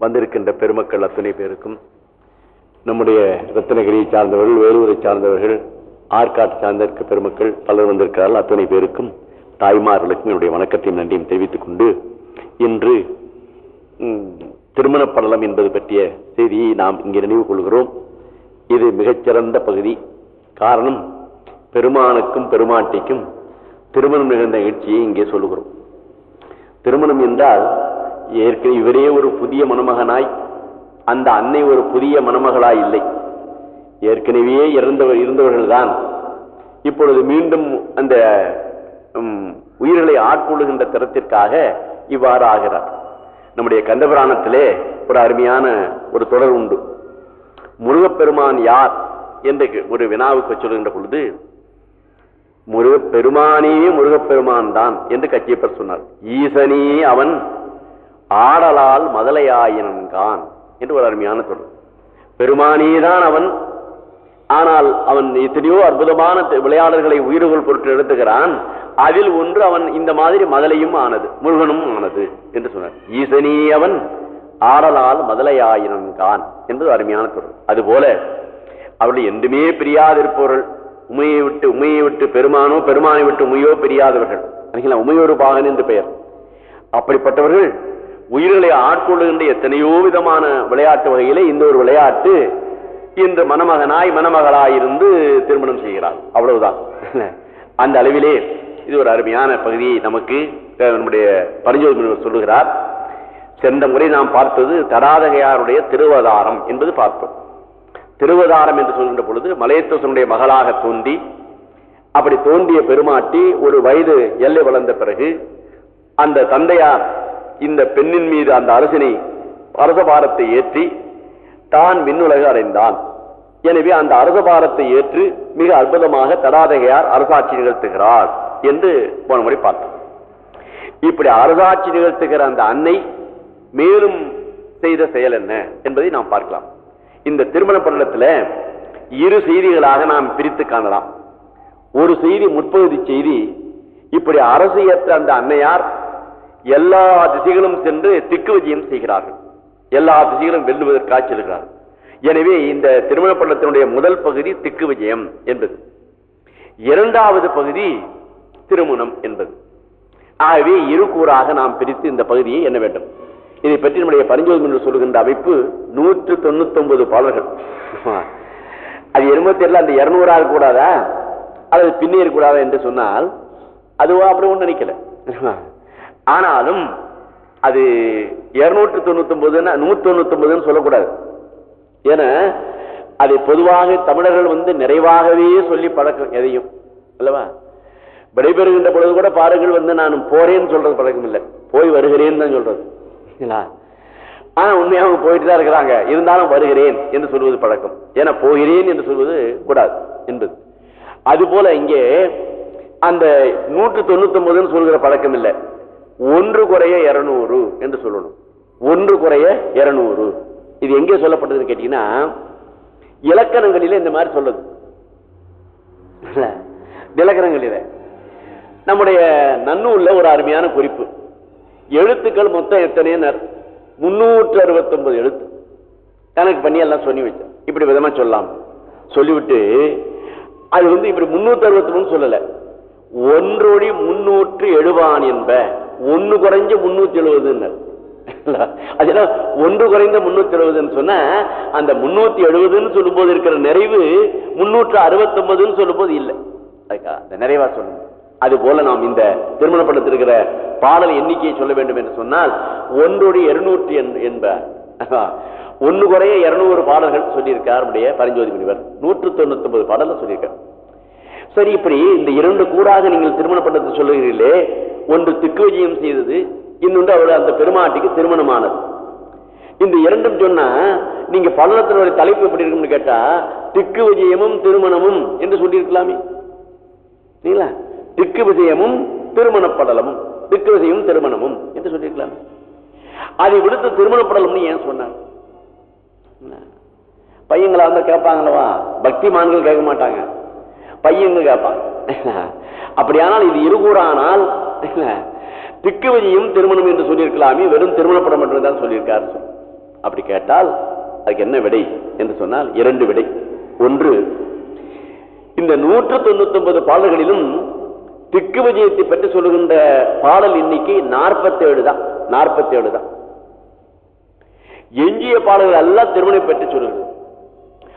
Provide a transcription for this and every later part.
வந்திருக்கின்ற பெருமக்கள் அத்தனை பேருக்கும் நம்முடைய ரத்னகிரியை சார்ந்தவர்கள் வேலூரை சார்ந்தவர்கள் ஆற்காட்டு சார்ந்திருக்க பெருமக்கள் பலர் வந்திருக்கிறார்கள். அத்தனை பேருக்கும் தாய்மார்களுக்கும் என்னுடைய வணக்கத்தையும் நன்றியும் தெரிவித்துக் கொண்டு இன்று திருமண திருமணப் படலம் என்பது பற்றிய செய்தியை நாம் இங்கே நினைவு கொள்கிறோம். இது மிகச்சிறந்த பகுதி. காரணம் பெருமானுக்கும் பெருமாட்டிக்கும் திருமணம் நிகழ்ந்த நிகழ்ச்சியை இங்கே சொல்லுகிறோம். திருமணம் என்றால் ஏற்கனவே இவரே ஒரு புதிய மணமகனாய் அந்த அன்னை ஒரு புதிய மணமகளாய் இல்லை. ஏற்கனவே இறந்தவர் இருந்தவர்கள் தான் இப்பொழுது மீண்டும் அந்த உயிர்களை ஆட்கொள்ளுகின்ற தரத்திற்காக இவ்வாறு ஆகிறார் நம்முடைய கந்தபுராணத்திலே ஒரு அருமையான ஒரு தொடர் உண்டு. முருகப்பெருமான் யார் என்று ஒரு வினாவுக்கு சொல்கின்ற பொழுது முருகப்பெருமானே முருகப்பெருமான் தான் என்று கச்சியப்பர் சொன்னார். ஈசனே அவன் ஆடலால் மதலையாயினன்கான் என்று ஒரு அருமையான சொல். பெருமானேதான் அவன். ஆனால் அவன் எத்தனையோ அற்புதமான விளையாடல்களை உயிர்கள் பொருட்டு எடுத்துகிறான் அதில் ஒன்று அவன் இந்த மாதிரி மதலையும் ஆனது முருகனும் ஆனது என்று சொன்னார். ஈசனே அவன். ஆடலால் மதலையாயினன்கான் என்பது அருமையான தொடர் அதுபோல அவர்கள் என்றுமே பிரியாதிருப்பவர்கள் உமையை விட்டு உமையை விட்டு பெருமானோ பெருமானை விட்டு உமையோ பிரியாதவர்கள். உமையொரு பாகன் என்று பெயர். அப்படிப்பட்டவர்கள் உயிர்களை ஆட்கொள்ளுகின்ற எத்தனையோ விதமான விளையாட்டு வகையிலே இந்த ஒரு விளையாட்டு இன்று மணமகனாய் மணமகளாயிருந்து திருமணம் செய்கிறார் அவ்வளவுதான். அந்த அளவிலே இது ஒரு அருமையான பகுதியை நமக்கு நம்முடைய பரிஞ்சோதி சொல்லுகிறார். சென்ற முறை நாம் பார்த்தது தடாதகையாருடைய திருவதாரம் என்பது பார்த்தோம். திருவதாரம் என்று சொல்கின்ற பொழுது மலையத்தோசனுடைய மகளாக தோன்றி அப்படி தோன்றிய பெருமாட்டி ஒரு வயது எல்லை வளர்ந்த பிறகு அந்த தந்தையார் இந்த பெண்ணின் மீது அந்த அரசினை அரசபாரத்தை ஏற்றி தான் விண்ணுலக அடைந்தான் எனவே அந்த அரசபாரத்தை ஏற்று மிக அற்புதமாக தடாதகையார் அரசாட்சி நிகழ்த்துகிறார் என்று போன முறை பார்த்தோம். இப்படி அரசாட்சி நிகழ்த்துகிற அந்த அன்னை மேலும் செய்த செயல் என்ன என்பதை நாம் பார்க்கலாம். இந்த திருமண படலத்துல இரு செய்திகளாக நாம் பிரித்து காணலாம். ஒரு செய்தி முற்பகுதி செய்தி இப்படி அரசியற்ற அந்த அன்னையார் எல்லா திசைகளும் சென்று திக்கு விஜயம் செய்கிறார்கள். எல்லா திசைகளும் வெல்லுவதற்காக செல்கிறார்கள் எனவே இந்த திருமண முதல் பகுதி திக்கு விஜயம் என்பது. இரண்டாவது பகுதி திருமணம் என்பது. ஆகவே இரு கூறாக நாம் பிரித்து இந்த பகுதியை என்ன வேண்டும். இதை பற்றி நம்முடைய பரிஞ்சோதம் என்று சொல்லுகின்ற அமைப்பு நூற்று தொண்ணூத்தி ஒன்பது பாடல்கள். அது எண்பத்தி தெரியல அந்த இருநூறா கூடாதா? அல்லது பின்னே இருக்கக்கூடாதா என்று சொன்னால் அதுவா அப்படி ஒன்றும் நினைக்கல. ஆனாலும் அது இருநூற்று தொண்ணூத்தி ஒன்பதுன்னா நூத்தி தொண்ணூத்தி ஒன்பதுன்னு சொல்லக்கூடாது. ஏன்னா அதை பொதுவாக தமிழர்கள் வந்து நிறைவாகவே சொல்லி பழக்கம் எதையும் அல்லவா? விடைபெறுகின்ற பொழுது கூட பாருங்கள் வந்து நான் போறேன்னு சொல்றது பழக்கம் இல்லை. போய் வருகிறேன்னு தான் சொல்றது. இல்லைங்களா? ஆனா உண்மையாக அவங்க போயிட்டு தான் இருக்கிறாங்க. இருந்தாலும் வருகிறேன் என்று சொல்வது பழக்கம். ஏன்னா போகிறேன் என்று சொல்வது கூடாது என்பது. அதுபோல இங்கே அந்த நூற்று தொண்ணூத்தி ஒன்பதுன்னு சொல்கிற பழக்கம் இல்லை. ஒன்று குறைய இருநூறு என்று சொல்லணும். ஒன்று குறைய இருநூறு. இது எங்கே சொல்லப்பட்டதுன்னு கேட்டீங்கன்னா இலக்கணங்களில இந்த மாதிரி சொல்லுது. இலக்கணங்களில. நம்முடைய நன்னூல்ல ஒரு அருமையான குறிப்பு. எழுத்துக்கள் மொத்தம் எத்தனை முன்னூற்று அறுபத்தி ஒன்பது எழுத்து. கணக்கு பண்ணி எல்லாம் சொல்லி வச்சேன். இப்படி விதமா சொல்லலாம். சொல்லிவிட்டு அது வந்து இப்படி முன்னூத்தி அறுபத்தி மூணு சொல்லல. ஒன்றொழி முன்னூற்று எழுவான் என்ப. ஒன்னு குறைஞ்ச முன்னூத்தி எழுபதுன்னு அதெல்லாம் ஒன்று குறைந்த முன்னூத்தி எழுபதுன்னு சொன்ன அந்த முன்னூத்தி எழுபதுன்னு சொல்லும் போது இருக்கிற நிறைவு முன்னூற்று அறுபத்தி ஒன்பதுன்னு சொல்லும் போது இல்லை அந்த நிறைவா சொல்லணும் அது போல நாம் இந்த திருமண படத்தில் இருக்கிற பாடல் எண்ணிக்கையை சொல்ல வேண்டும் என்று சொன்னால் ஒன்றோடு இருநூற்றி என்ப ஒன்று குறைய இருநூறு பாடல்கள் சொல்லியிருக்கார் நம்முடைய பரிஞ்சோதி முனிவர். நூற்று தொண்ணூத்தி ஒன்பது பாடல்கள் சொல்லியிருக்கார் சரி இப்படி இந்த இரண்டு கூடாக நீங்கள் திருமணம் பண்ணது சொல்லுகிறீர்களே ஒன்று திக்கு விஜயம் செய்தது இன்னொன்று அவருடைய அந்த பெருமாட்டிக்கு திருமணமானது. இந்த இரண்டும் சொன்னா நீங்க பல்லத்தினுடைய தலைப்பு எப்படி இருக்கும்னு கேட்டா திக்கு விஜயமும் திருமணமும் என்று சொல்லியிருக்கலாமே. சரிங்களா திக்கு விஜயமும் திருமணப்படலமும் திக்கு விஜயமும் திருமணமும் என்று சொல்லியிருக்கலாமே. அதை விடுத்து திருமணப்படலம்னு ஏன் சொன்னார் பையங்களா இருந்தா கேட்பாங்களவா? பக்திமான்கள் கேட்க மாட்டாங்க. பையன்னு கேட்பான் அப்படியானால் இது இருகூறானால் திக்கு திருமணம் என்று சொல்லியிருக்கலாமே வெறும் திருமணப்படம் என்றுதான் தான் சொல்லியிருக்காரு. அப்படி கேட்டால் அதுக்கு என்ன விடை என்று சொன்னால் இரண்டு விடை. ஒன்று இந்த நூற்று தொண்ணூத்தி ஒன்பது பாடல்களிலும் திக்கு விஜயத்தை பற்றி சொல்லுகின்ற பாடல் எண்ணிக்கை நாற்பத்தி ஏழு தான். நாற்பத்தி ஏழு தான். எஞ்சிய பாடல்கள் எல்லாம் திருமணம் பற்றி சொல்லுகிறது.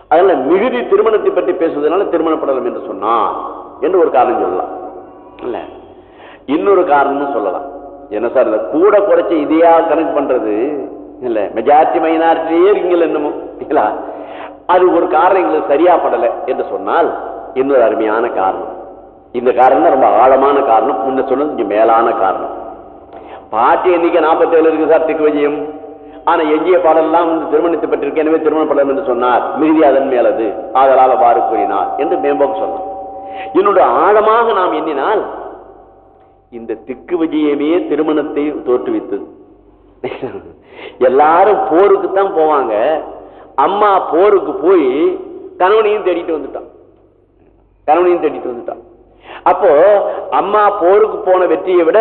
அதனால மிகுதி திருமணத்தை பற்றி பேசுவதனால திருமணப்படலாம் என்று சொன்னான் என்று ஒரு காரணம் சொல்லலாம். இல்ல. இன்னொரு காரணமும் சொல்லலாம். என்ன சார் இல்ல கூட குறைச்ச இதையா கணக்கு பண்றது? இல்ல மெஜாரிட்டி மைனாரிட்டியே இருக்கீங்க என்னமோ? இல்ல. அது ஒரு காரணம் எங்களுக்கு சரியா படலை என்று சொன்னால் இன்னொரு அருமையான காரணம். இந்த காரணம் தான் ரொம்ப ஆழமான காரணம். முன்ன சொன்னது கொஞ்சம் மேலான காரணம். பாட்டி எண்ணிக்கை நாற்பத்தி ஏழு இருக்கு சார் திக்கு விஜயம் ஆனா எஞ்சிய பாடலாம் வந்து திருமணத்தை எனவே திருமண படம் என்று சொன்னார். மிகுதி அதன் மேலது. ஆதலால் அவ்வாறு கூறினார் என்று மேம்போக்கு சொன்னார். என்னுடைய ஆழமாக நாம் எண்ணினால் இந்த திக்கு விஜயமே திருமணத்தை தோற்றுவித்தது. எல்லாரும் போருக்கு தான் போவாங்க. அம்மா போருக்கு போய் கணவனையும் தேடிட்டு வந்துட்டான். கணவனையும் தேடிட்டு வந்துட்டான். அப்போ அம்மா போருக்கு போன வெற்றியை விட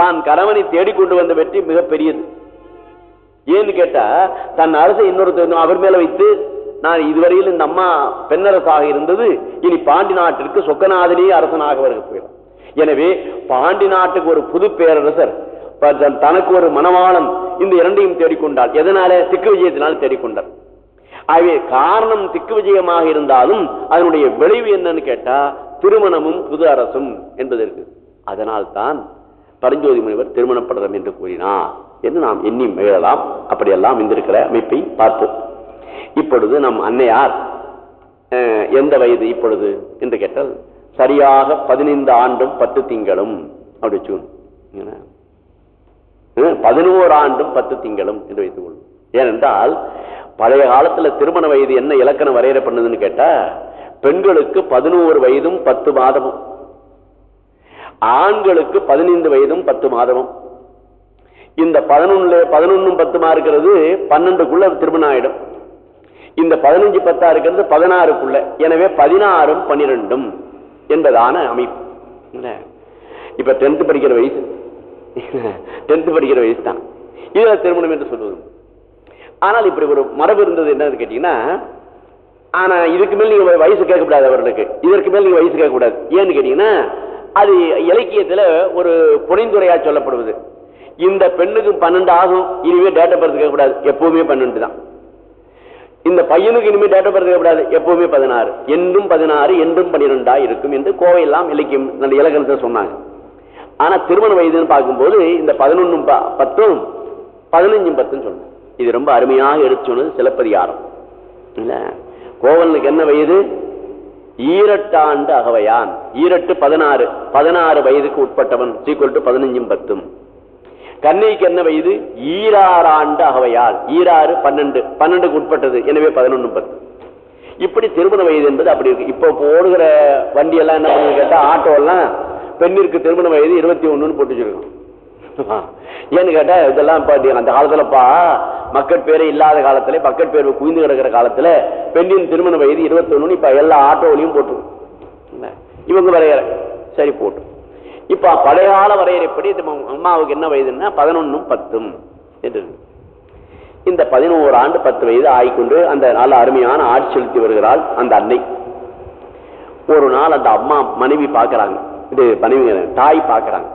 தான் கணவனை தேடிக்கொண்டு வந்த வெற்றி மிகப்பெரியது. ஏன்னு கேட்டா தன் அரசை இன்னொருத்தர் அவர் மேல வைத்து நான் இதுவரையில் இந்த அம்மா பெண்ணரசாக இருந்தது இனி பாண்டி நாட்டிற்கு சொக்கநாதனே அரசனாக வருக போயிடும் எனவே பாண்டி நாட்டுக்கு ஒரு புது பேரரசர் தனக்கு ஒரு மனவாளன் இந்த இரண்டையும் தேடிக்கொண்டார். எதனால? திக்கு விஜயத்தினால் தேடிக்கொண்டார். ஆகவே காரணம் திக்கு விஜயமாக இருந்தாலும் அதனுடைய விளைவு என்னன்னு கேட்டா திருமணமும் புது அரசும் என்பதற்கு அதனால் தான் பரஞ்சோதி முனிவர் திருமணப்படலம் என்று கூறினார். என்று நாம் எண்ணி மகிழலாம் அப்படியெல்லாம் இந்திருக்கிற அமைப்பை பார்ப்போம். இப்பொழுது நம் அன்னையார் எந்த வயது இப்பொழுது என்று கேட்டால் சரியாக பதினைந்து ஆண்டும் பத்து திங்களும் அப்படி பதினோரு ஆண்டும் பத்து திங்களும் என்று வைத்துக் கொள்ளும் ஏனென்றால் பழைய காலத்துல திருமண வயது என்ன இலக்கணம் வரையறை பண்ணதுன்னு கேட்டா பெண்களுக்கு பதினோரு வயதும் பத்து மாதமும். ஆண்களுக்கு பதினைந்து வயதும் பத்து மாதமும். இந்த பதினொன்னு பதினொன்னும் பத்துமா இருக்கிறது பன்னெண்டுக்குள்ள திருமணம் ஆயிடும் இந்த பதினஞ்சு பத்தா இருக்கிறது பதினாறுக்குள்ள. எனவே பதினாறும் பன்னிரெண்டும் என்பதான அமைப்பு. இப்ப டென்த் படிக்கிற வயசு. டென்த் படிக்கிற வயசு தான் இதுல திருமணம் என்று சொல்வது ஆனால் இப்படி ஒரு மரபு இருந்தது என்னன்னு கேட்டீங்கன்னா ஆனா இதுக்கு மேல் நீங்க வயசு கேட்கக்கூடாது அவர்களுக்கு. இதற்கு மேல் நீங்க வயசு கேட்கக்கூடாது. ஏன்னு கேட்டீங்கன்னா அது இலக்கியத்துல ஒரு புனைந்துரையா சொல்லப்படுவது. இந்த பெண்ணுக்கு பன்னெண்டு ஆகும் இனிமே டேட் ஆஃப் பர்த் கேட்கக்கூடாது எப்பவுமே பன்னெண்டு தான். இந்த பையனுக்கு இனிமே ஆஃப் பர்த் கேட்கக்கூடாது எப்பவுமே பதினாறு. என்றும் பதினாறு என்றும் பன்னிரெண்டா இருக்கும் என்று கோவையெல்லாம் இலக்கியம் அந்த இலக்கணத்தை சொன்னாங்க. ஆனா திருமண வயதுன்னு பார்க்கும்போது இந்த பதினொன்னும் பத்தும் பதினஞ்சும் பத்தும் சொன்னாங்க. இது ரொம்ப அருமையாக எடுத்து சொன்னது சிலப்பதிகாரம். இல்ல? கோவலனுக்கு என்ன வயது? ஈரட்டாண்டு அகவையான். ஈரட்டு பதினாறு. பதினாறு வயதுக்கு உட்பட்டவன். சீக்குவல் டு பதினஞ்சும் பத்தும். கண்ணைக்கு என்ன வயது? ஈராறாண்டு அகவையால் ஈராறு பன்னெண்டு. பன்னெண்டுக்கு உட்பட்டது. எனவே பதினொன்று பத்து. இப்படி திருமண வயது என்பது அப்படி இருக்கு. இப்போ போடுகிற வண்டி எல்லாம் என்ன பண்ணு கேட்டா ஆட்டோ எல்லாம் பெண்ணிற்கு திருமண வயது இருபத்தி ஒண்ணுன்னு போட்டு வச்சிருக்கோம். ஏன்னு கேட்டா இதெல்லாம் அந்த காலத்துலப்பா மக்கள் பேரை இல்லாத காலத்துல மக்கள் பேர் குவிந்து கிடக்கிற காலத்துல பெண்ணின் திருமண வயது இருபத்தி ஒண்ணு இப்ப எல்லா ஆட்டோவிலையும் போட்டு இவங்க வரையற. சரி போட்டு. இப்ப பழைய கால வரையறைப்படி அம்மாவுக்கு என்ன வயதுன்னா பதினொன்னும் பத்தும் என்று. இந்த பதினோரு ஆண்டு பத்து வயது ஆகிக்கொண்டு அந்த நல்ல அருமையான ஆட்சி செலுத்தி வருகிறாள் அந்த அன்னை. ஒரு நாள் அந்த அம்மா மனைவி பார்க்கறாங்க. இது மனைவி தாய் பார்க்கிறாங்க.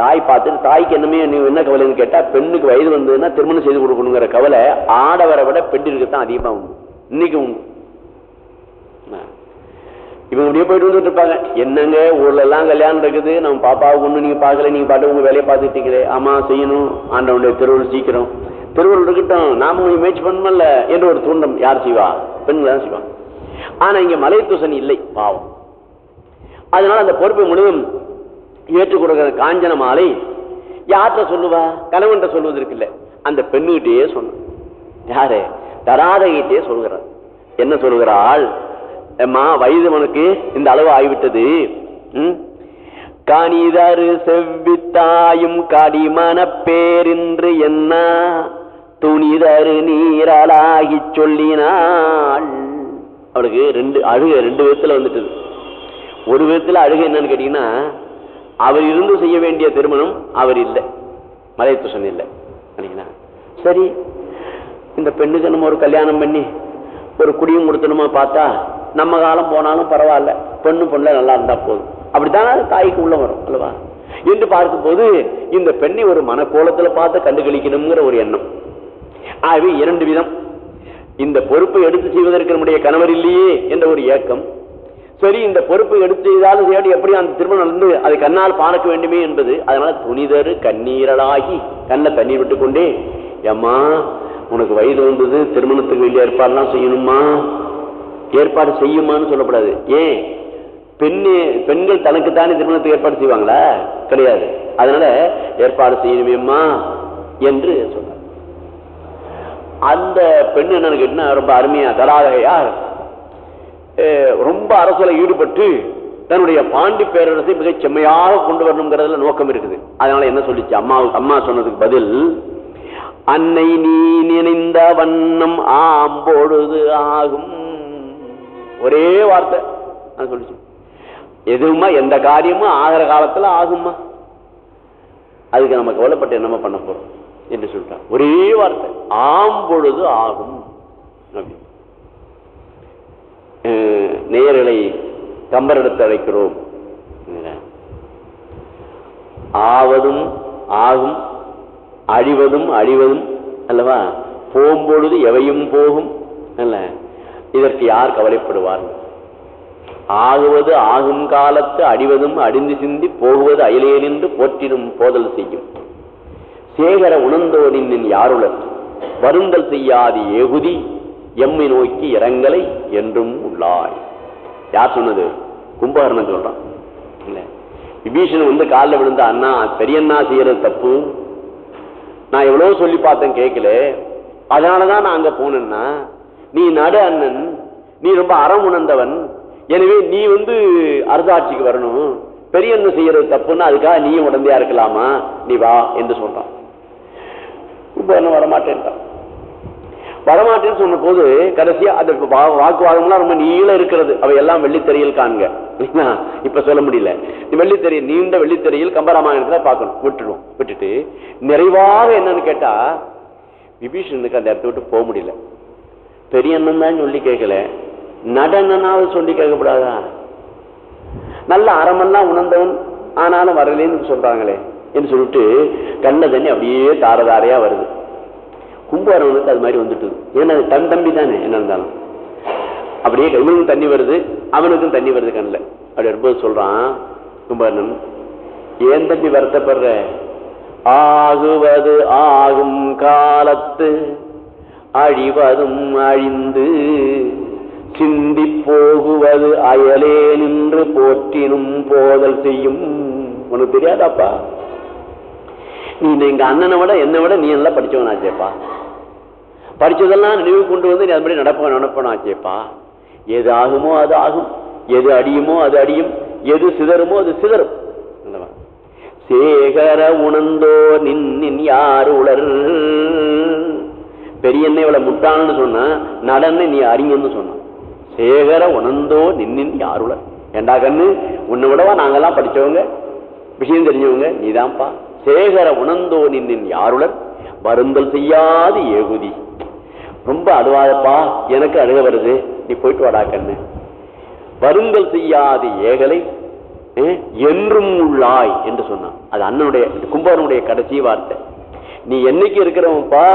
தாய் பார்த்துட்டு தாய்க்கு என்னமே நீ என்ன கவலைன்னு கேட்டா பெண்ணுக்கு வயது வந்ததுன்னா திருமணம் செய்து கொடுக்கணுங்கிற கவலை ஆடவரை விட பெண்ணிற்கு தான் அதிகமாக உண்டு. இன்னைக்கு உண்டு. இவங்க அப்படியே போயிட்டு வந்துட்டு இருப்பாங்க. என்னங்க ஊர்ல எல்லாம் கல்யாணம் இருக்குது. நம்ம பாப்பாவுக்கு ஒண்ணு நீங்க பாக்கல நீங்க பாட்டு உங்க வேலையை பார்த்துட்டு இருக்கீங்களே. ஆமா செய்யணும். ஆண்டவனுடைய திருவள்ளுவர் சீக்கிரம். திருவள்ளுவர் இருக்கட்டும். நாம கொஞ்சம் முயற்சி பண்ணல என்று ஒரு தூண்டம் யார் செய்வா? பெண்கள் தான் செய்வாங்க. ஆனா இங்க மலைத்தூசன் இல்லை. பாவம். அதனால அந்த பொறுப்பை முழுவதும் ஏற்றுக் கொடுக்கிற காஞ்சன மாலை யார்கிட்ட சொல்லுவா? கணவன்கிட்ட சொல்வதற்கு இல்ல. அந்த பெண்ணுகிட்டயே சொன்ன யாரு? தராதகிட்டே சொல்கிறார். என்ன சொல்கிறாள்? அம்மா வயது உனக்கு இந்த அளவு ஆகிவிட்டது கனிதரு செவ்வித்தாயும் காடிமான பேரின்று என்ன? துணிதரு நீரலாகி சொல்லினாள். அவளுக்கு ரெண்டு அழுக ரெண்டு விதத்துல வந்துட்டது. ஒரு விதத்துல அழுக என்னன்னு கேட்டீங்கன்னா அவர் இருந்து செய்ய வேண்டிய திருமணம் அவர் இல்லை. மலையத்துசன் இல்லை. சரி இந்த பெண்ணுக்கு நம்ம ஒரு கல்யாணம் பண்ணி ஒரு குடியும் கொடுத்தணுமா பார்த்தா நம்ம காலம் போனாலும் பரவாயில்ல. பெண்ணு பொண்ணு நல்லா இருந்தா போதும். அப்படித்தான அது தாய்க்கு உள்ள வரும் அல்லவா? என்று பார்க்கும் போது இந்த பெண்ணை ஒரு மனக்கோலத்துல பார்த்து கண்டுகளிக்கணுங்கிற ஒரு எண்ணம். ஆகவே இரண்டு விதம். இந்த பொறுப்பை எடுத்து செய்வதற்கு நம்முடைய கணவர் இல்லையே என்ற ஒரு ஏக்கம். சரி இந்த பொறுப்பை எடுத்து செய்தாலும் சரி எப்படி அந்த திருமணம் நடந்து அதை கண்ணால் பார்க்க வேண்டுமே என்பது அதனால துணிதரு கண்ணீரலாகி கண்ணை தண்ணீர் விட்டு கொண்டே ஏம்மா உனக்கு வயது வந்தது திருமணத்துக்கு வேண்டிய ஏற்பாடுலாம் செய்யணுமா? ஏற்பாடு செய்யுமான்னு சொல்லக்கூடாது ஏன்? பெண்ணு பெண்கள் தனக்குத்தானே திருமணத்துக்கு ஏற்பாடு செய்வாங்களா? கிடையாது. அதனால ஏற்பாடு செய்யணுமேம்மா என்று சொன்னார். அந்த பெண் என்னன்னு கேட்டா ரொம்ப அருமையா தடாகையார் அஹ், ரொம்ப அரசியல ஈடுபட்டு தன்னுடைய பாண்டி பேரரசை மிகச் செம்மையாக கொண்டு வரணுங்கிறதுல நோக்கம் இருக்குது. அதனால என்ன சொல்லிச்சு? அம்மாவுக்கு அம்மா சொன்னதுக்கு பதில் அன்னை நீ நினைந்த வண்ணம் ஆம்பொழுது ஆகும். ஒரே வார்த்தை. சொல்லிச்சு. எதுவுமா எந்த காரியமும் ஆகிற காலத்துல ஆகுமா அதுக்கு நம்ம கவலைப்பட்டு என்னமா பண்ண போறோம்? என்று சொல்லிட்டான் ஒரே வார்த்தை. ஆம்பொழுது ஆகும். நேரலை கம்பரெடுத்து அழைக்கிறோம். ஆவதும் ஆகும். அழிவதும் அழிவதும் அல்லவா? போகும்பொழுது எவையும் போகும் அல்ல? இதற்கு யார் கவலைப்படுவார்? ஆகுவது ஆகும் காலத்து அடிவதும் அடிந்து சிந்தி போகுவது அயலே நின்று போற்றினும் போதல் செய்யும். சேகர உணர்ந்தோனின் யாருளர்? வருந்தல் செய்யாது ஏகுதி எம்மை நோக்கி இறங்கலை என்றும் உள்ளாய். யார் சொன்னது? கும்பகர்ணன் சொல்றான். இல்ல. விபீஷன் வந்து காலில் விழுந்த அண்ணா பெரியண்ணா செய்யறது தப்பு. நான் எவ்வளவு சொல்லி பார்த்தேன் கேட்கல அதனாலதான் நான் அங்க போனேன்னா நீ நடு அண்ணன் நீ ரொம்ப அறம் உணர்ந்தவன் எனவே நீ வந்து அரசாட்சிக்கு வரணும். பெரிய அண்ணன் செய்யறது தப்புன்னா அதுக்காக நீயும் உடந்தையா இருக்கலாமா? நீ வா என்று சொல்றான். இப்ப என்ன வரமாட்டேன்ட்டான். வரமாட்டேன்னு சொன்ன போது கடைசியா அது வா- வாக்குவாதம்லாம் ரொம்ப நீள இருக்கிறது. அவை எல்லாம் வெள்ளித்தறியில் காண்க. இப்ப சொல்ல முடியல. வெள்ளித்திரையில் நீண்ட வெள்ளித்தறியில் கம்பராமாயணத்துல பார்க்கணும். விட்டுருவோம். விட்டுட்டு நிறைவாக என்னன்னு கேட்டா விபீஷனுக்கு அந்த இடத்த விட்டு போக முடியல. பெரிய அண்ணன் தான் சொல்லி கேட்கல. நடனாவது சொல்லி கேட்கக்கூடாதா நல்ல அறமெல்லாம் உணர்ந்தவன் ஆனாலும் வரலேன்னு சொல்றாங்களே என்று சொல்லிட்டு கண்ண தண்ணி அப்படியே தாரதாரையா வருது. கும்பகரணனுக்கு அது மாதிரி வந்துட்டு ஏன்னா அது தன் தம்பி தானே என்ன இருந்தாலும். அப்படியே இவனுக்கும் தண்ணி வருது அவனுக்கும் தண்ணி வருது கண்ணில். அப்படி வரும்போது சொல்றான் கும்பகர்ணன் ஏன் தம்பி வருத்தப்படுற? ஆகுவது ஆகும் காலத்து அழிவதும் அழிந்து சிந்தி போகுவது அயலே நின்று போற்றினும் போதல் செய்யும். உனக்கு தெரியாதாப்பா? நீ எங்க அண்ணனை விட என்னை விட நீ எல்லாம் படிச்சவனாச்சேப்பா. படிச்சதெல்லாம் நினைவு கொண்டு வந்து நீ அது மாதிரி நடப்ப நடப்பனாச்சேப்பா எது ஆகுமோ அது ஆகும். எது அடியுமோ அது அடியும். எது சிதறுமோ அது சிதறும். சேகர உணர்ந்தோ நின் யார் உளர்? பெரியண்ணே இவளை முட்டான்னு சொன்ன நடன்னு நீ அறிஞன்னு சொன்ன. சேகர உணர்ந்தோ நின்னின் யார் உளர்? ஏண்டா கண்ணு? உன்னை விடவா நாங்கெல்லாம் படிச்சவங்க விஷயம் தெரிஞ்சவங்க நீதான்ப்பா. சேகர உணர்ந்தோ நின்னின் யாருடன் வருந்தல் செய்யாது ஏகுதி. ரொம்ப அழுவாதப்பா எனக்கு அழுக வருது. நீ போயிட்டு வாடா கண்ணு. வருந்தல் செய்யாது ஏகலை என்றும் உள்ளாய் என்று சொன்னான். அது அண்ணனுடைய கும்பகனுடைய கடைசி வார்த்தை. நீ என்னைக்கு இருக்கிறவன்ப்பா?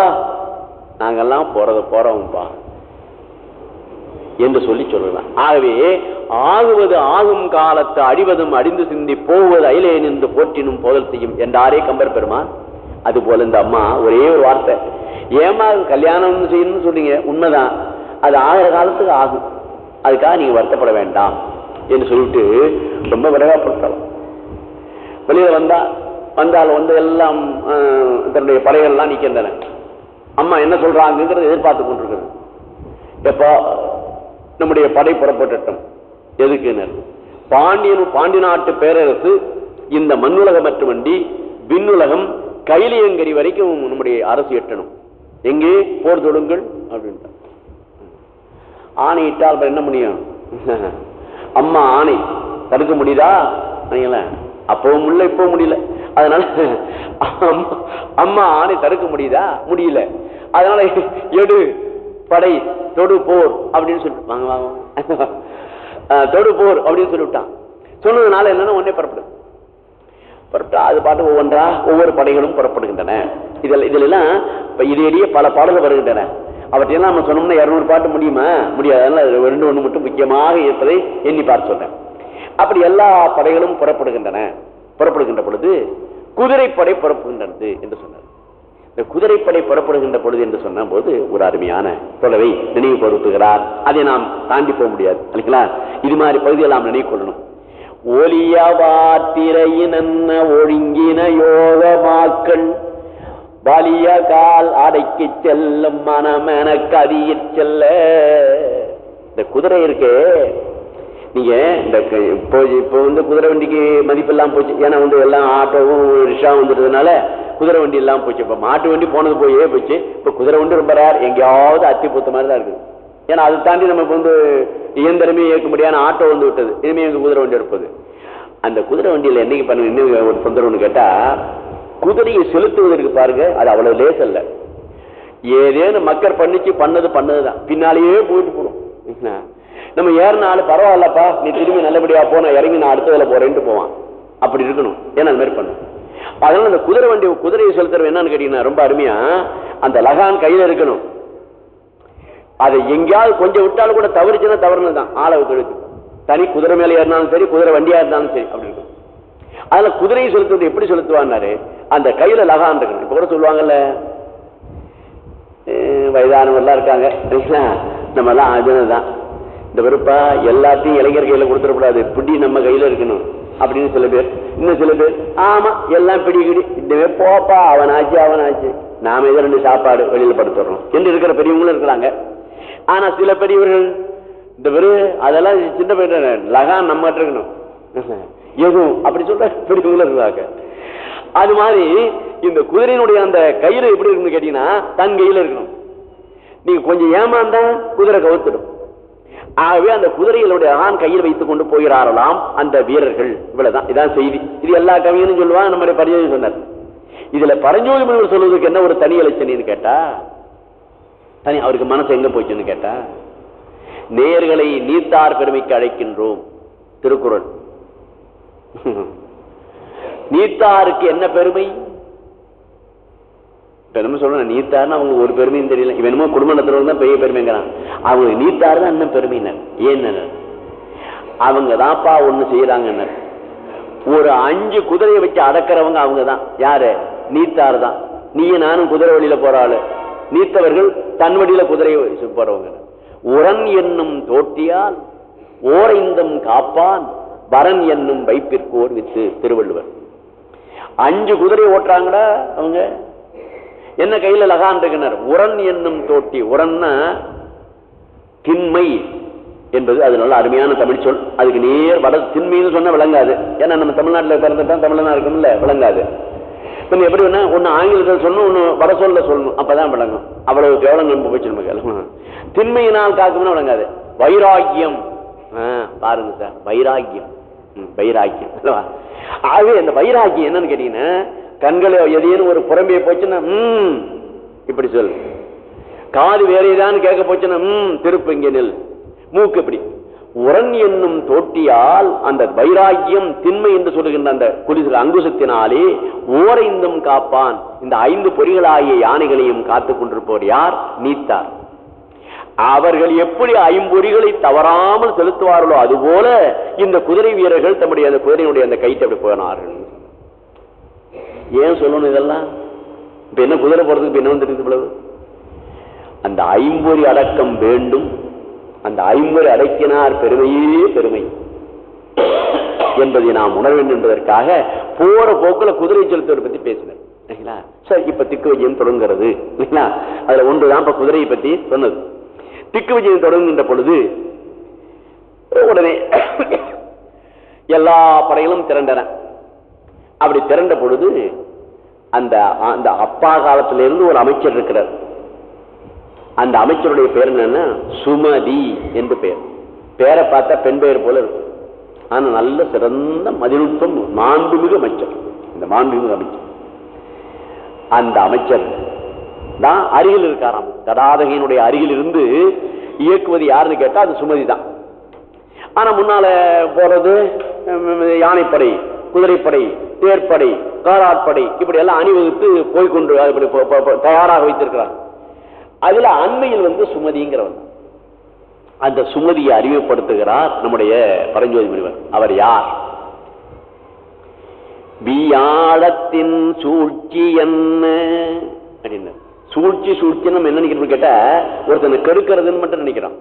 நாங்கெல்லாம் போறது போறவன்ப்பா. என்று சொல்லி சொல்லலாம் ஆகவே ஆகுவது ஆகும் காலத்து அழிவதும் அடிந்து சிந்தி போவது அயிலே நின்று போற்றினும் போதல் செய்யும் என்றாரே கம்பர் பெருமான். அது போல இந்த அம்மா ஒரே ஒரு வார்த்தை. ஏமா கல்யாணம் செய்யணும்னு சொன்னீங்க உண்மைதான். அது ஆகிற காலத்துக்கு ஆகும். அதுக்காக நீங்க வருத்தப்பட வேண்டாம் என்று சொல்லிட்டு ரொம்ப விரகப்படுத்தலாம். வெளியில வந்தா வந்தால் வந்து எல்லாம் தன்னுடைய படைகள்லாம் நிக்கின்றன. அம்மா என்ன சொல்றாங்கிறது எதிர்பார்த்து கொண்டிருக்கிறது. எப்போ நம்முடைய படை புறப்பட்டுட்டோம். எதுக்குன்னு பாண்டியன் பாண்டி நாட்டு பேரரசு இந்த மண்ணுலகம் மட்டுமன்றி விண்ணுலகம் கைலியங்கரி வரைக்கும் நம்முடைய அரசு எட்டணும். எங்கே? போர் தொடுங்கள் அப்படின்ட்டு. ஆணையிட்டால் அப்புறம் என்ன முடியும் அம்மா ஆணை தடுக்க முடியுதா? அப்பவும் முடியல இப்பவும் முடியல. அதனால அம்மா- அம்மா ஆணை தடுக்க முடியுதா? முடியல. அதனால எடு படை தொடு போர் அப்படின்னு சொல்லிட்டு வாங்க வாங்க தொடு போர் அப்படின்னு சொல்லிவிட்டான் சொன்னதுனால என்னன்னா ஒன்னே புறப்படும் புறப்பட்டா அது பாட்டு ஒவ்வொன்றா ஒவ்வொரு படைகளும் புறப்படுகின்றன. இதில் இதுல எல்லாம் இடையிடையே பல பாடல்கள் வருகின்றன. அவற்றையெல்லாம் நம்ம சொன்னோம்னா இரநூறு பாட்டு முடியுமா? முடியாது. அதனால ரெண்டு ஒண்ணு மட்டும் முக்கியமாக இருப்பதை எண்ணி பார்த்து சொன்னேன் அப்படி எல்லா படைகளும் புறப்படுகின்றன. புறப்படுகின்ற பொழுது குதிரைப்படை புறப்படுகின்றது என்று சொன்னார். இந்த குதிரைப்படை புறப்படுகின்ற பொழுது என்று சொன்ன போது ஒரு அருமையான தொலைவை நினைவுபடுத்துகிறார் அதை நாம் தாண்டி போக முடியாது இல்லைங்களா? இது மாதிரி பகுதியை நாம் நினைவு கொள்ளணும். ஒளியவாத்திரையின் ஒழுங்கின யோகமாக்கள் வலிய கால் அடைக்கு செல்லும் மனமென கதியிற் செல்ல. இந்த குதிரை இருக்கு. நீங்க இந்த இப்போ இப்போ வந்து குதிரை வண்டிக்கு மதிப்பெல்லாம் போச்சு. ஏன்னா வந்து எல்லாம் ஆட்டோவும் ரிஷா வந்துடுறதுனால குதிரை வண்டி எல்லாம் போச்சு. இப்போ மாட்டு வண்டி போனது போயே போச்சு. இப்போ குதிரை வண்டி ரொம்ப ரேர் எங்கேயாவது அத்தி பூத்த மாதிரி தான் இருக்குது. ஏன்னா அதை தாண்டி நமக்கு வந்து இயந்திரமே இயக்க முடியாத ஆட்டோ வந்து விட்டது. இனிமேல் எங்கள் குதிரை வண்டி இருப்பது அந்த குதிரை வண்டியில் என்னைக்கு பண்ண இன்னும் ஒரு தொந்தரவுன்னு கேட்டால் குதிரையை செலுத்துவதற்கு பாருங்க அது அவ்வளவு லேசல்ல ஏதேனும் மக்கள் பண்ணிச்சு பண்ணது பண்ணதுதான். பின்னாலேயே போயிட்டு போடும் நம்ம ஏறினாலும் பரவாயில்லப்பா நீ திரும்பி நல்லபடியா போ நான் இறங்கி நான் அடுத்ததுல போறேன்ட்டு போவான். அப்படி இருக்கணும். ஏன்னா அது மாதிரி பண்ணும் அதனால அந்த குதிரை வண்டி குதிரையை செலுத்துறது என்னன்னு கேட்டீங்கன்னா ரொம்ப அருமையா அந்த லகான் கையில இருக்கணும். அதை எங்கேயாவது கொஞ்சம் விட்டாலும் கூட தவறுச்சுன்னா தவறுனதுதான் ஆளவு கழுத்து தனி குதிரை மேல ஏறினாலும் சரி குதிரை வண்டியா இருந்தாலும் சரி அப்படி இருக்கும். அதுல குதிரையை செலுத்துவது எப்படி செலுத்துவான்னாரு? அந்த கையில லகான் இருக்கணும். இப்ப கூட சொல்லுவாங்கல்ல அஹ் வயதானவர்லாம் இருக்காங்க. நம்ம எல்லாம் அதுதான் இந்த வெறுப்பா எல்லாத்தையும் இளைஞர் கையில கொடுத்துடக்கூடாது. பிடி நம்ம கையில இருக்கணும். அப்படின்னு சில பேர். இன்னும் சில பேர் ஆமா எல்லாம் பிடி கிடி போப்பா அவனாச்சு அவனாச்சு. நாம ஏதோ ரெண்டு சாப்பாடு வெளியில படுத்துறோம். என்று இருக்கிற பெரியவங்களும் இருக்கிறாங்க. ஆனா சில பெரியவர்கள் இந்த வெறு அதெல்லாம் சின்ன பையன் லகான் நம்ம இருக்கணும். எதுவும் அப்படி சொல்ற பெரியவங்களும் இருக்கிறாங்க. அது மாதிரி இந்த குதிரையினுடைய அந்த கயிறு எப்படி இருக்குன்னு கேட்டீங்கன்னா தன் கையில இருக்கணும். நீங்க கொஞ்சம் ஏமாந்தா குதிரை கவுத்துடும். ஆகவே அந்த குதிரைகளுடைய ஆண் கையில் வைத்துக் கொண்டு போகிறாரலாம் அந்த வீரர்கள். இவ்வளவுதான். இதான் செய்தி. இது எல்லா கவிஞனும் சொல்லுவாங்க நம்முடைய பரிஜோதி சொன்னார். இதுல பரஞ்சோதி முனிவர் சொல்வதற்கு என்ன ஒரு தனி இலச்சனின்னு கேட்டா? தனி அவருக்கு மனசு எங்க போச்சுன்னு கேட்டா? நேர்களை நீத்தார் பெருமைக்கு அழைக்கின்றோம் திருக்குறள். நீத்தாருக்கு என்ன பெருமை? இப்ப என்ன சொல்றேன் நீத்தாருன்னு அவங்க ஒரு பெருமையும் தெரியல. இவன் என்னமோ குடும்ப நடத்துறவங்க தான் பெரிய பெருமைங்கிறான். அவங்க நீத்தாரு தான் இன்னும் பெருமையினர். ஏன்னு அவங்க தான்ப்பா ஒண்ணு செய்யறாங்க ஒரு அஞ்சு குதிரையை வச்சு அடக்கிறவங்க அவங்க தான். யாரு? நீத்தாரு தான். நீயும் நானும் குதிரை வழியில போற ஆளு. நீத்தவர்கள் தன் வழியில குதிரையை போறவங்க. உரன் என்னும் தோட்டியால் ஓரைந்தம் காப்பான். வரன் என்னும் வைப்பிற்கோர் வித்து திருவள்ளுவர். அஞ்சு குதிரை ஓட்டுறாங்கடா அவங்க. என்ன கையில லகான் உரன் என்னும் தோட்டி. உரன்னா திண்மை என்பது அது நல்ல அருமையான தமிழ் சொல். அதுக்கு நேர் வட திண்மைன்னு சொன்னா விளங்காது. ஏன்னா நம்ம தமிழ்நாட்டில் பிறந்துட்டா தமிழனா இருக்கும்ல விளங்காது. இப்ப எப்படி வேணா ஒன்னு ஆங்கிலத்தில் சொல்லணும் ஒன்னு வட சொல்ல சொல்லணும். அப்பதான் விளங்கும். அவ்வளவு கேவலம் நம்ம போச்சு நமக்கு. திண்மையினால் காக்கும்னா விளங்காது. வைராக்கியம். பாருங்க சார். வைராக்கியம். ம், வைராக்கியம். அல்லவா? ஆகவே அந்த வைராக்கியம் என்னன்னு கேட்டீங்கன்னா கண்களை எதையும் ஒரு புறம்பே போச்சுன்னா ம் இப்படி சொல். காது வேறையதான்னு கேட்க போச்சுன்னா ம் திருப்பு இங்கே நெல். மூக்கு இப்படி. உரன் என்னும் தோட்டியால் அந்த வைராக்கியம் திண்மை என்று சொல்லுகின்ற அந்த குளிசல் அங்குசத்தினாலே ஓரைந்தும் காப்பான். இந்த ஐந்து பொறிகளாகிய யானைகளையும் காத்துக் கொண்டிருப்பவர் யார்? நீத்தார். அவர்கள் எப்படி ஐம்பொறிகளை தவறாமல் செலுத்துவார்களோ அதுபோல இந்த குதிரை வீரர்கள் தம்முடைய அந்த குதிரையினுடைய அந்த கைத்தை அப்படி போனார்கள். ஏன் சொல்லணும் இதெல்லாம்? இப்ப என்ன குதிரை போறதுக்கு என்ன வந்துருக்கு இவ்வளவு? அந்த ஐம்பொறி அடக்கம் வேண்டும். அந்த ஐம்பொறி அடக்கினார் பெருமையே பெருமை. என்பதை நாம் உணர வேண்டும் என்பதற்காக போற போக்குல குதிரை செலுத்துவதை பத்தி பேசினார் சரிங்களா? சரி இப்ப திக்கு விஜயம் தொடங்குறது. இல்லைங்களா? அதுல ஒன்றுதான் இப்ப குதிரையை பத்தி சொன்னது. திக்கு விஜயம் தொடங்குகின்ற பொழுது உடனே எல்லா படைகளும் திரண்டன. அப்படி திரண்ட பொழுது அந்த அந்த அப்பா காலத்திலிருந்து இருந்து ஒரு அமைச்சர் இருக்கிறார். அந்த அமைச்சருடைய பேர் என்னன்னா சுமதி என்று பெயர் பேரை பார்த்தா பெண் பெயர் போல இருக்கும் ஆனா நல்ல சிறந்த மதிநுட்பம் மாண்புமிகு அமைச்சர். இந்த மாண்புமிகு அமைச்சர். அந்த அமைச்சர் தான் அருகில் இருக்காராம். கதாதகையினுடைய அருகில் இருந்து இயக்குவது யாருன்னு கேட்டா அது சுமதி தான். ஆனா முன்னால போறது யானைப்படை. குதிரைப்படை தேர்ப்படை காராட்படை இப்படி எல்லாம் அணிவகுத்து போய்கொண்டு அப்படி தயாராக வைத்திருக்கிறார். அதுல அண்மையில் வந்து சுமதிங்கிறவன். அந்த சுமதியை அறிமுகப்படுத்துகிறார் நம்முடைய பரஞ்சோதி முனிவர். அவர் யார்? வியாழத்தின் சூழ்ச்சி என்ன? அப்படின்னு. சூழ்ச்சி சூழ்ச்சி நம்ம என்ன நினைக்கிறோம் கேட்டா ஒருத்தனை கெடுக்கிறதுன்னு மட்டும் நினைக்கிறான்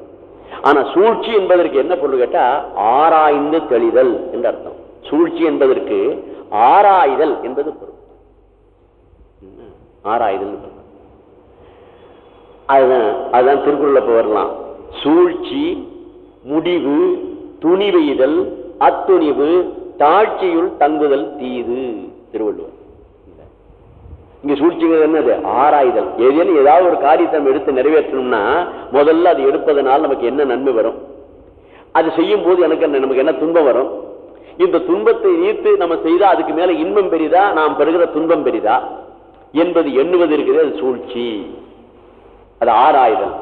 ஆனா சூழ்ச்சி என்பதற்கு என்ன பொருள் கேட்டா ஆராய்ந்து தெளிதல் என்று அர்த்தம். சூழ்ச்சி என்பதற்கு ஆராய்தல் என்பது பொருள். ஆராய்தல் அதுதான் அதுதான் திருக்குறள் இப்போ வரலாம். சூழ்ச்சி முடிவு துணிவெய்தல் அத்துணிவு தாழ்ச்சியுள் தங்குதல் தீது திருவள்ளுவர். இங்க சூழ்ச்சிங்கிறது என்னது? ஆராய்தல். ஏதேனும் ஏதாவது ஒரு காரியத்தை நம்ம எடுத்து நிறைவேற்றணும்னா முதல்ல அது எடுப்பதனால் நமக்கு என்ன நன்மை வரும்? அது செய்யும் போது எனக்கு என்ன நமக்கு என்ன துன்பம் வரும்? இந்த துன்பத்தை நீர்த்து நம்ம செய்தா அதுக்கு மேல இன்பம் பெரிதா? நாம் பெறுகிற துன்பம் பெரிதா? என்பது எண்ணுவது இருக்குது அது சூழ்ச்சி. அது ஆராய்தல்.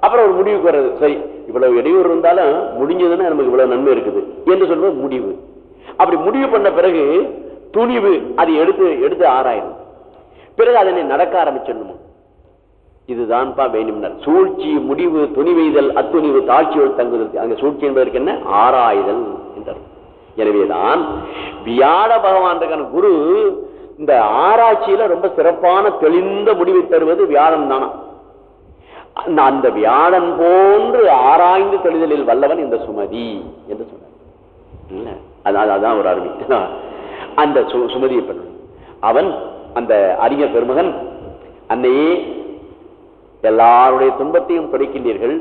அப்புறம் ஒரு முடிவுக்கு வர்றது. சரி இவ்வளவு இடையூறு இருந்தாலும் முடிஞ்சதுன்னா நமக்கு இவ்வளவு நன்மை இருக்குது என்று சொல்வது முடிவு. அப்படி முடிவு பண்ண பிறகு துணிவு அதை எடுத்து எடுத்து ஆராயணும் பிறகு அதனை நடக்க ஆரம்பிச்சிடணும்? இதுதான்ப்பா வேணும்னர் சூழ்ச்சி முடிவு துணிவைதல் அத்துணிவு தாழ்ச்சியோடு தங்குதல் அங்க சூழ்ச்சி என்பதற்கு என்ன? ஆராய்தல். எனவேதான் வியாழ பகவான் குரு இந்த ஆராய்ச்சியில ரொம்ப சிறப்பான தெளிந்த முடிவை தருவது வியாழன் தானா? அந்த- அந்த வியாழன் போன்று ஆராய்ந்து தெளிதலில் வல்லவன் இந்த சுமதி என்று சொன்னார். அதான் ஒரு அருமை. அந்த சு- சுமதியை பெண் அவன் அந்த அறிஞர் பெருமகன் அன்னையே எல்லாருடைய துன்பத்தையும் துடைக்கின்றீர்கள்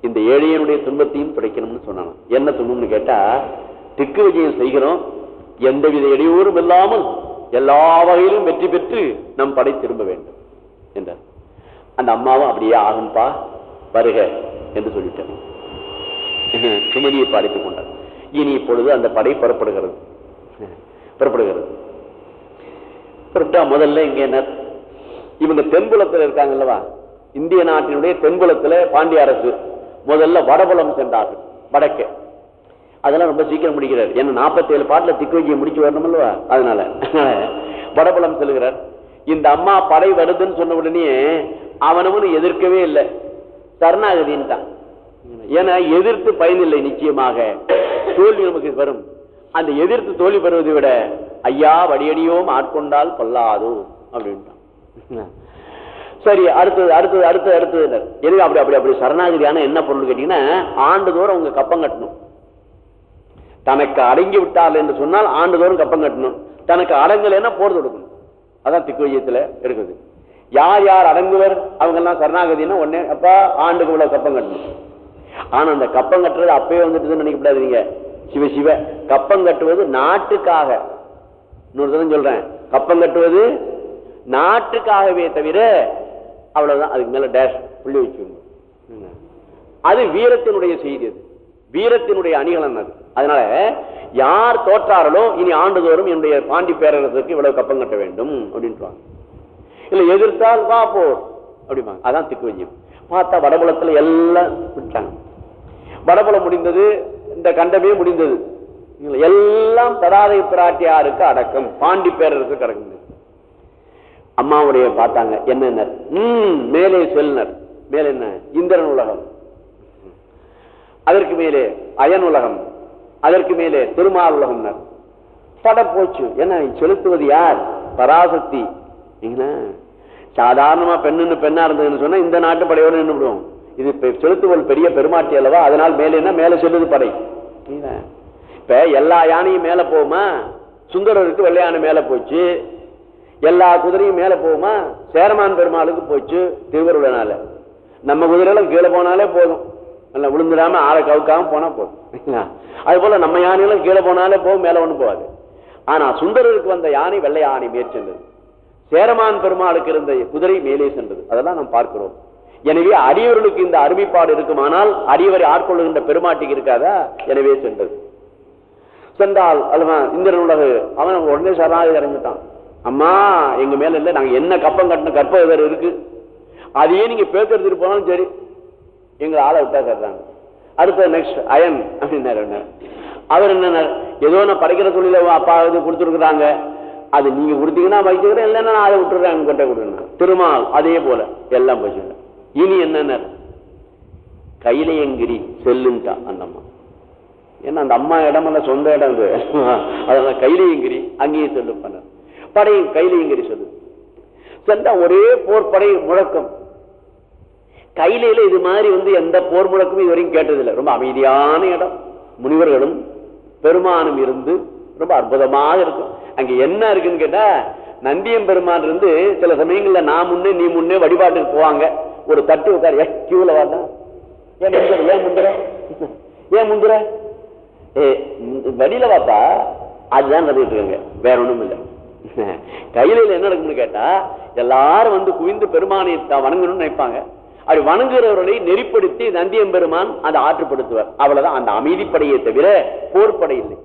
இந்த ஏழையனுடைய துன்பத்தையும் துடைக்கணும்னு சொன்னான் என்ன துன்பம்னு கேட்டா திக்கு விஜயம் செய்கிறோம். எந்தவித இடையூறும் இல்லாமல் எல்லா வகையிலும் வெற்றி பெற்று நம் படை திரும்ப வேண்டும் என்றார். அந்த அம்மாவும் அப்படியே ஆகும்பா வருக என்று சொல்லிட்டார். சுமதியை பாடித்துக் கொண்டார். இனி இப்பொழுது அந்த படை புறப்படுகிறது. புறப்படுகிறது. புறப்பட்டா முதல்ல இங்கே இவங்க தென்புலத்தில் இருக்காங்க அல்லவா? இந்திய நாட்டினுடைய தென்புலத்தில் பாண்டிய அரசு முதல்ல வடபுலம் சென்றார்கள். வடக்கே. அதெல்லாம் ரொம்ப சீக்கிரம் முடிக்கிறார். ஏன்னா நாற்பத்தேழு பாட்டில் பாட்டுல திக்குவஜியை முடிச்சு வரணும் அல்லவா? அதனால. படபலம் செல்கிறார். இந்த அம்மா படை வருதுன்னு சொன்ன உடனே அவனவனு எதிர்க்கவே இல்லை. சரணாகதின்ட்டான் ஏன்னா எதிர்த்து பயனில்லை நிச்சயமாக. தோல்வி நமக்கு வரும். அந்த எதிர்த்து தோல்வி பெறுவதை விட ஐயா வடியடியோம் ஆட்கொண்டால் கொல்லாதோ அப்படின்ட்டான். சரி அடுத்தது அடுத்தது அடுத்தது அடுத்தது. எனக்கு அப்படி அப்படி அப்படி சரணாகதியான என்ன பொருள் கேட்டீங்கன்னா ஆண்டுதோறும் அவங்க கப்பம் கட்டணும். தனக்கு அடங்கி விட்டார் என்று சொன்னால் ஆண்டுதோறும் கப்பம் கட்டணும். தனக்கு அடங்கலைன்னா போர் தொடுக்கணும். அதான் திக்குவயத்தில் இருக்குது. யார் யார் அடங்குவர்? அவங்கெல்லாம் சரணாகதினா உடனே அப்பா ஆண்டுக்கு இவ்வளவு கப்பம் கட்டணும். ஆனா அந்த கப்பம் கட்டுறது அப்பயே வந்துட்டுதுன்னு நினைக்கப்படாதீங்க. சிவ சிவ கப்பம் கட்டுவது நாட்டுக்காக. இன்னொரு தடவை சொல்றேன். கப்பம் கட்டுவது நாட்டுக்காகவே தவிர அவ்வளவுதான். அதுக்கு மேல டேஷ் புள்ளி வச்சு அது வீரத்தினுடைய செய்தி அது. வீரத்தினுடைய அணிகலன் அது அதனால யார் தோற்றார்களோ இனி ஆண்டுதோறும் என்னுடைய பாண்டி பேரரசுக்கு இவ்வளவு கப்பம் கட்ட வேண்டும் அப்படின்றாங்க. இல்ல எதிர்த்தால் வா போர் அப்படிம்பாங்க. அதான் திக்குவஞ்சியம் பார்த்தா வடபுலத்துல எல்லாம் விட்டாங்க. வடபுலம் முடிந்தது இந்த கண்டமே முடிந்தது. எல்லாம் தடாதை பிராட்டியாருக்கு அடக்கம். பாண்டி பேரரசு கிடக்குது அம்மாவுடைய பார்த்தாங்க என்ன உம் மேலே சொல்லினர் மேல என்ன? இந்திரன் உலகம். அதற்கு மேலே அயன் உலகம் அதற்கு மேலே திருமால் உலகம் பட போச்சு. என்ன செலுத்துவது யார்? பராசக்தி. சாதாரணமா பெண்ணுன்னு பெண்ணா இருந்ததுன்னு சொன்னா இந்த நாட்டு படையோடு நின்று விடுவோம். இது செலுத்துவல் பெரிய பெருமாட்டி அல்லவா? அதனால் மேலே என்ன? மேல செல்லுது படை. இப்ப எல்லா யானையும் மேல போகுமா? சுந்தரருக்கு வெள்ளையான மேல போச்சு. எல்லா குதிரையும் மேல போகுமா? சேரமான் பெருமாளுக்கு போச்சு திருவருளனால. நம்ம குதிரையில கீழே போனாலே போதும். நல்லா விழுந்துடாம ஆளை கவுக்காம போனா போதும். அது போல நம்ம யானைகளும் கீழே போனாலே போகும் மேல ஒண்ணு போகாது. ஆனா சுந்தரருக்கு வந்த யானை வெள்ளை யானை மேற்சென்றது சேரமான் பெருமாளுக்கு இருந்த குதிரை மேலே சென்றது. அதெல்லாம் நாம் பார்க்கிறோம். எனவே அடியவர்களுக்கு இந்த அருமைப்பாடு இருக்குமானால் அடியவரை ஆட்கொள்ளுகின்ற பெருமாட்டிக்கு இருக்காதா? எனவே சென்றது. சென்றால் அல்லவா இந்திரன் உலகு அவன் உடனே சரணாகி இறங்கிட்டான் அம்மா எங்க மேல இல்லை நாங்க என்ன கப்பம் கட்டின கற்பவர் இருக்கு. அதையே நீங்க பேத்தெடுத்துட்டு போனாலும் சரி. எங்களை ஆளை விட்டா கட்டுறாங்க அடுத்த நெக்ஸ்ட் அயன் அப்படின்னாரு அவர் என்ன ஏதோ நான் படைக்கிற தொழில அப்பா இது கொடுத்துருக்குறாங்க. அது நீங்க கொடுத்தீங்கன்னா வைக்கிறேன் இல்லைன்னா நான் அதை விட்டுறேன் கிட்ட கொடுங்க திருமால் அதே போல எல்லாம் போச்சுங்க இனி என்ன கையிலையங்கிரி செல்லுன்ட்டான் அந்த அம்மா. ஏன்னா அந்த அம்மா இடமெல்லாம் சொந்த இடம் அது. அதெல்லாம் கையிலையங்கிரி அங்கேயே செல்லு பண்ண படையும் கையிலையங்கிரி சொல்லு. சென்றா ஒரே போர்ப்படை முழக்கம். கையிலையில இது மாதிரி வந்து எந்த போர் முழக்கமும் இதுவரையும் கேட்டதில்லை. ரொம்ப அமைதியான இடம். முனிவர்களும் பெருமானும் இருந்து ரொம்ப அற்புதமாக இருக்கும். அங்க என்ன இருக்குன்னு கேட்டா நந்தியம் பெருமான் இருந்து சில சமயங்கள்ல நான் முன்னே நீ முன்னே வழிபாட்டுக்கு போவாங்க. ஒரு தட்டு உட்கார் கியூல வாடா. ஏன் முந்துற ஏன் முந்துற ஏன் முந்துற ஏ வழியில வாப்பா. அதுதான் நடந்துட்டு இருக்காங்க. வேற ஒண்ணும் இல்லை. கையில என்ன நடக்கும்னு கேட்டா எல்லாரும் வந்து குவிந்து பெருமானை வணங்கணும்னு நினைப்பாங்க. அப்படி வணங்குறவர்களை நெறிப்படுத்தி நந்தியம் பெருமான் அதை ஆற்றுப்படுத்துவார். அவ்வளவுதான். அந்த அமைதிப்படையை தவிர போர்ப்படை இல்லை.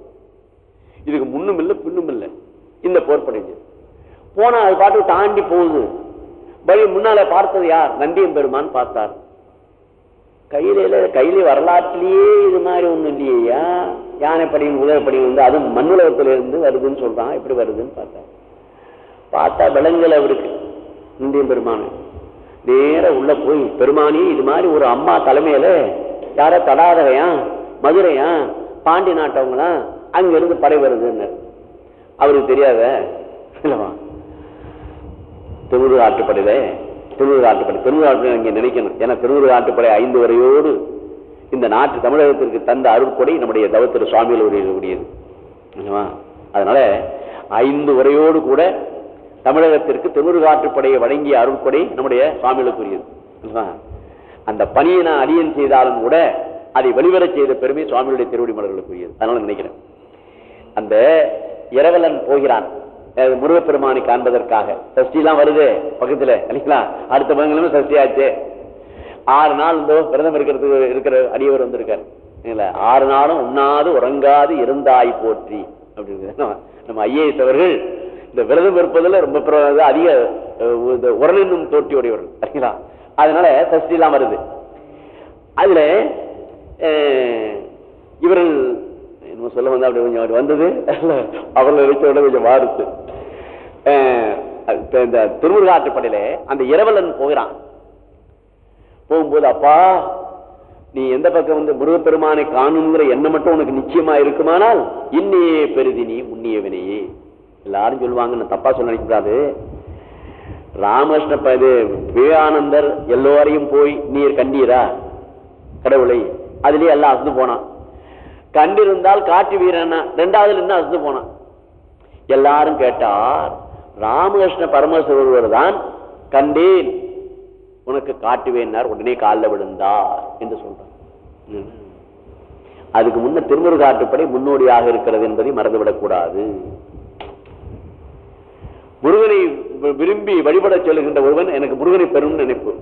இதுக்கு முன்னும் இல்லை பின்னும் இல்லை. இந்த போர்ப்படை போனா அது பாட்டு தாண்டி போகுது. வழி முன்னால பார்த்தது யார்? நந்தியம் பெருமான் பார்த்தார். கையில கையில வரலாற்றிலேயே இது மாதிரி ஒண்ணு இல்லையா யானைப்படையின் உதவிப்படை வந்து அது மண்ணுலகத்துல இருந்து வருதுன்னு சொல்றான். எப்படி வருதுன்னு பார்த்தா பார்த்தா விலங்குகள் அவருக்கு. நந்தியம் பெருமானு நேர உள்ள போய் பெருமானி இது மாதிரி ஒரு அம்மா தலைமையில யார தடாதகையா மதுரையா பாண்டி நாட்டவங்களா அங்க இருந்து படை வருதுன்னு அவருக்கு தெரியாத இல்லவா திருமுருக ஆற்றுப்படையில திருமுருக ஆற்றுப்படை திருமுருக ஆற்றுப்படை இங்க நினைக்கணும். ஏன்னா திருமுருக ஆற்றுப்படை ஐந்து வரையோடு இந்த நாட்டு தமிழகத்திற்கு தந்த அருட்கொடை நம்முடைய தவத்திரு சுவாமியில் உரியது அதனால ஐந்து வரையோடு கூட தமிழகத்திற்கு திருமுருகாற்றுப்படையை வழங்கிய அருட்கொடை நம்முடைய சுவாமிகளுக்குரியது. அந்த பணியை நான் அடியன் செய்தாலும் கூட அதை வெளிவர செய்த பெருமை சுவாமிகளுடைய திருவடி மலர்களுக்குரியது. அதனால நினைக்கிறேன். அந்த இரவலன் போகிறான். முருகப்பெருமானை காண்பதற்காக. சஷ்டி எல்லாம் வருது பக்கத்துல இல்லைங்களா? அடுத்த பங்கங்களும் சஷ்டி ஆச்சு. ஆறு நாள் இந்த விரதம் இருக்கிறதுக்கு இருக்கிற அடியவர் வந்திருக்காரு. ஆறு நாளும் உண்ணாது உறங்காது இருந்தாய் போற்றி. அப்படின்னு நம்ம ஐஏஎஸ் அவர்கள் இந்த விரதம் இருப்பதில் ரொம்ப அதிக உரலினும் தோற்றி உடையவர்கள் சரிங்களா? அதனால சஷ்டி எல்லாம் வருது. அதுல இவர்கள் இன்னும் சொல்ல வந்தா அப்படி கொஞ்சம் வந்தது. அவர்கள் நினைச்ச கொஞ்சம் மாறுத்து. இந்த திருமுருகாற்றுப்படையில அந்த இரவலன் போகிறான். போகும்போது அப்பா நீ எந்த பக்கம் வந்து முருகப்பெருமானை காணுங்கிற எண்ணம் மட்டும் உனக்கு நிச்சயமா இருக்குமானால் இன்னையே பெருதி நீ முன்னியவனையே. எல்லாரும் சொல்லுவாங்க நான் தப்பா சொல்ல நினைக்கூடாது ராமகிருஷ்ண இது விவேகானந்தர் எல்லோரையும் போய் நீர் கண்டீரா? கடவுளை. அதுலயே எல்லாம் அசந்து போனான். கண்டிருந்தால் காட்டு வீரனா ரெண்டாவதுல இருந்து அசந்து போனான். எல்லாரும் கேட்டார் ராமகிருஷ்ண பரமேஸ்வரர் தான் கண்டேன். உனக்கு காட்டுவேன்னார் உடனே காலில் விழுந்தார் என்று சொல்றார். அதுக்கு முன்ன திருமுருகாட்டுப்படை முன்னோடியாக இருக்கிறது என்பதை மறந்துவிடக் கூடாது முருகனை விரும்பி வழிபட சொல்லுகின்ற ஒருவன் எனக்கு முருகனை பெறும் நினைப்பு.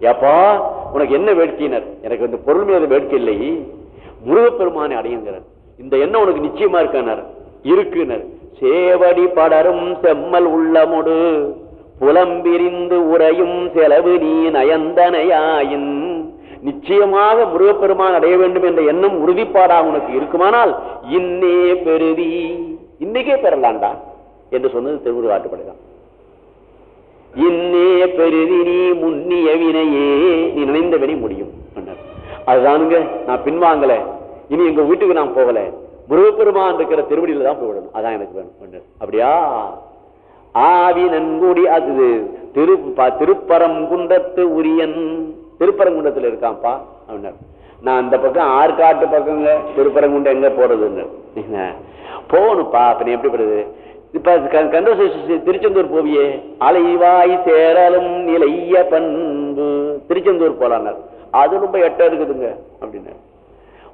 ஏப்பா உனக்கு என்ன வேட்கையினர்? எனக்கு இந்த பொருள் மீது வேட்கை இல்லை. முருகப்பெருமானை அடையுங்கிறார். இந்த எண்ணம் உனக்கு நிச்சயமா இருக்கானார். இருக்குனர். சேவடி படரும் செம்மல் உள்ளமுடு. புலம்பிரிந்து உரையும் செலவு நீ நயந்தனையாயின். நிச்சயமாக முருகப்பெருமான் அடைய வேண்டும் என்ற எண்ணம் உறுதிப்பாடாக உனக்கு இருக்குமானால் இன்னே பெருதி இன்னைக்கே பெறலாண்டா? என்று சொன்னது திருமுருகாட்டுப்படைதான் இன்னே பெருதி நீ முன்னிய வினையே நீ நினைந்த வினை முடியும் அதுதானுங்க நான் பின்வாங்கல. இனி எங்க வீட்டுக்கு நான் போகல. முருகப்பெருமான் இருக்கிற திருவடியில தான் போயிடணும் அதான் எனக்கு வேணும் அப்படியா? ஆவி நன்குடி அது திரு திருப்பரங்குன்றத்து உரியன். திருப்பரங்குன்றத்துல இருக்கான்ப்பா அப்படின்னாரு. நான் அந்த பக்கம் ஆற்காட்டு பக்கங்க திருப்பரங்குண்டம் எங்க போறதுன்னு. போகணும்ப்பா அப்ப நீ எப்படி படுது இப்ப கந்த திருச்செந்தூர் போவியே. அலைவாய் சேரலும் நிலைய பண்பு. திருச்செந்தூர் போலான்னார். அது ரொம்ப எட்ட இருக்குதுங்க அப்படின்னு.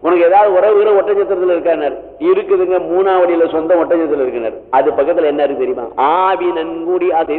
உனக்கு ஏதாவது உறவுகிற ஒட்டஞ்சத்திரத்துல இருக்கார் இருக்குதுங்க மூணாவடியில சொந்த ஒட்டஞ்சத்திரம் இருக்கிறார் அது பக்கத்துல என்ன இருக்கு தெரியுமா? ஆவி நன்கூடி அதை